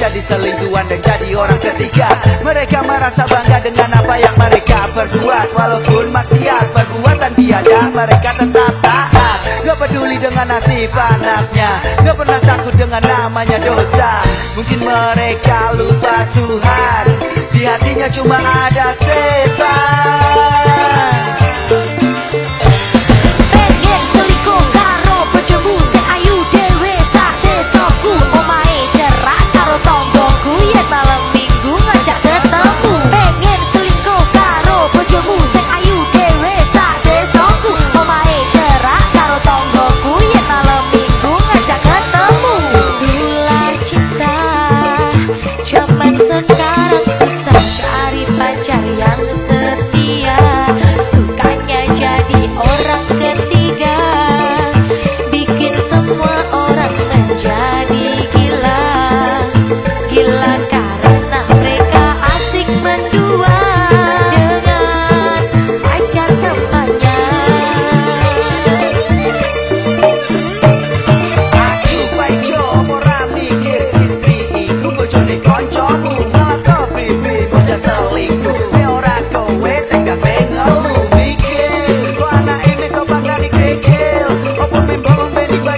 Jadi selingkuhan dan jadi orang ketiga. Mereka merasa bangga dengan apa yang mereka perbuat. Walaupun maksiat perbuatan biadab Mereka tetap taat. Gak peduli dengan nasib anaknya. Gak pernah takut dengan namanya dosa. Mungkin mereka lupa Tuhan. Di hatinya cuma ada setan.